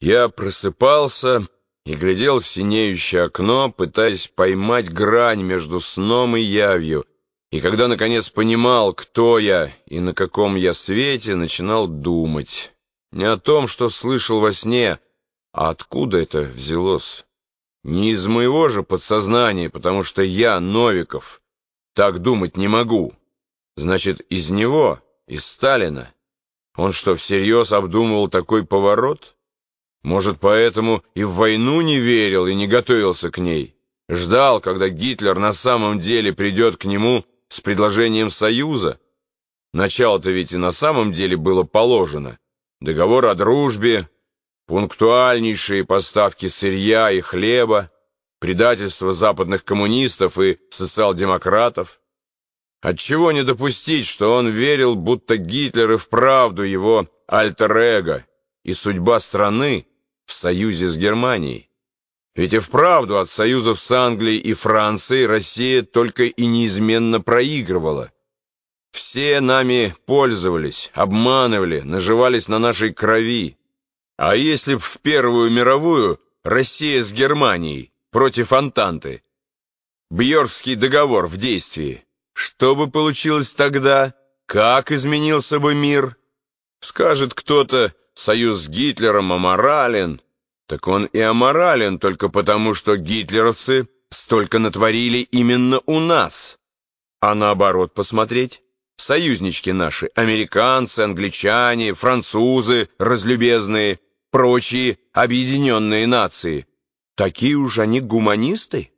Я просыпался и глядел в синеющее окно, пытаясь поймать грань между сном и явью, и когда, наконец, понимал, кто я и на каком я свете, начинал думать. Не о том, что слышал во сне, а откуда это взялось. Не из моего же подсознания, потому что я, Новиков, так думать не могу. Значит, из него, из Сталина. Он что, всерьез обдумывал такой поворот? Может, поэтому и в войну не верил и не готовился к ней? Ждал, когда Гитлер на самом деле придет к нему с предложением союза? Начало-то ведь и на самом деле было положено. Договор о дружбе, пунктуальнейшие поставки сырья и хлеба, предательство западных коммунистов и социал-демократов. Отчего не допустить, что он верил, будто Гитлер и вправду его альтер-эго, и судьба страны в союзе с Германией. Ведь и вправду от союзов с Англией и Францией Россия только и неизменно проигрывала. Все нами пользовались, обманывали, наживались на нашей крови. А если б в Первую мировую Россия с Германией против Антанты, Бьоркский договор в действии, что бы получилось тогда? Как изменился бы мир? Скажет кто-то, союз с Гитлером аморален. Так он и аморален только потому, что гитлеровцы столько натворили именно у нас. А наоборот посмотреть? Союзнички наши, американцы, англичане, французы, разлюбезные, прочие объединенные нации. Такие уж они гуманисты?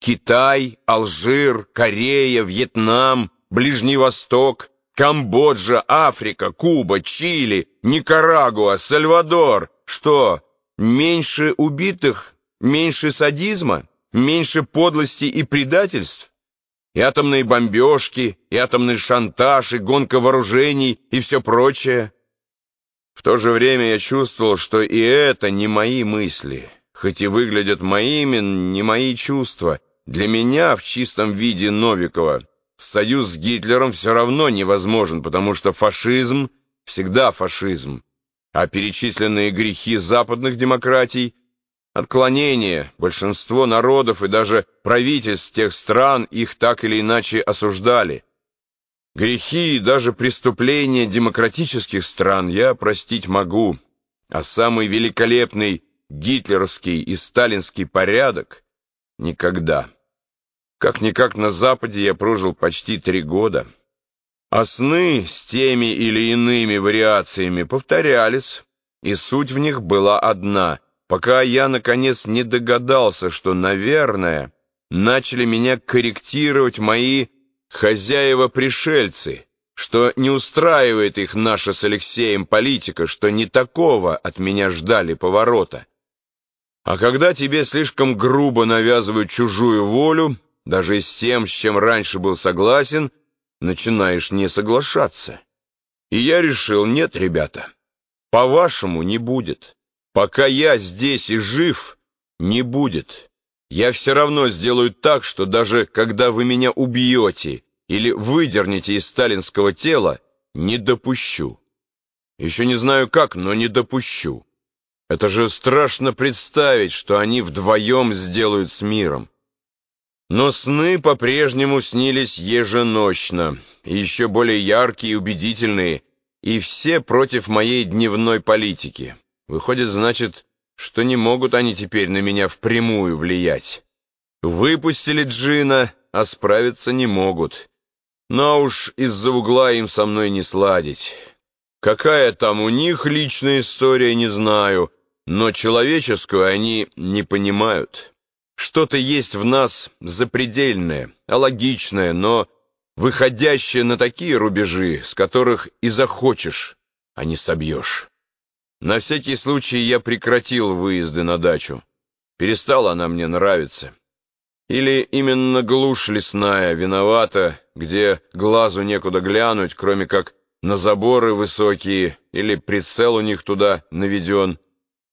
Китай, Алжир, Корея, Вьетнам, Ближний Восток, Камбоджа, Африка, Куба, Чили, Никарагуа, Сальвадор. Что, меньше убитых, меньше садизма, меньше подлости и предательств? И атомные бомбежки, и атомный шантаж, и гонка вооружений, и все прочее. В то же время я чувствовал, что и это не мои мысли, хоть и выглядят моими, не мои чувства — для меня в чистом виде Новикова союз с Гитлером все равно невозможен, потому что фашизм всегда фашизм, а перечисленные грехи западных демократий Отклонения, большинство народов и даже правительств тех стран их так или иначе осуждали. Грехи и даже преступления демократических стран я простить могу, а самый великолепный гитлеровский и сталинский порядок — никогда. Как-никак на Западе я прожил почти три года. А сны с теми или иными вариациями повторялись, и суть в них была одна, пока я, наконец, не догадался, что, наверное, начали меня корректировать мои хозяева-пришельцы, что не устраивает их наша с Алексеем политика, что не такого от меня ждали поворота. А когда тебе слишком грубо навязывают чужую волю, даже с тем, с чем раньше был согласен, начинаешь не соглашаться. И я решил, нет, ребята, по-вашему не будет. Пока я здесь и жив, не будет. Я все равно сделаю так, что даже когда вы меня убьете или выдернете из сталинского тела, не допущу. Еще не знаю как, но не допущу. Это же страшно представить, что они вдвоем сделают с миром. Но сны по-прежнему снились еженочно, еще более яркие и убедительные, и все против моей дневной политики. Выходит, значит, что не могут они теперь на меня впрямую влиять. Выпустили Джина, а справиться не могут. Но уж из-за угла им со мной не сладить. Какая там у них личная история, не знаю, но человеческую они не понимают. Что-то есть в нас запредельное, алогичное, но выходящее на такие рубежи, с которых и захочешь, а не собьешь. На всякий случай я прекратил выезды на дачу. Перестала она мне нравиться. Или именно глушь лесная виновата, где глазу некуда глянуть, кроме как на заборы высокие, или прицел у них туда наведен.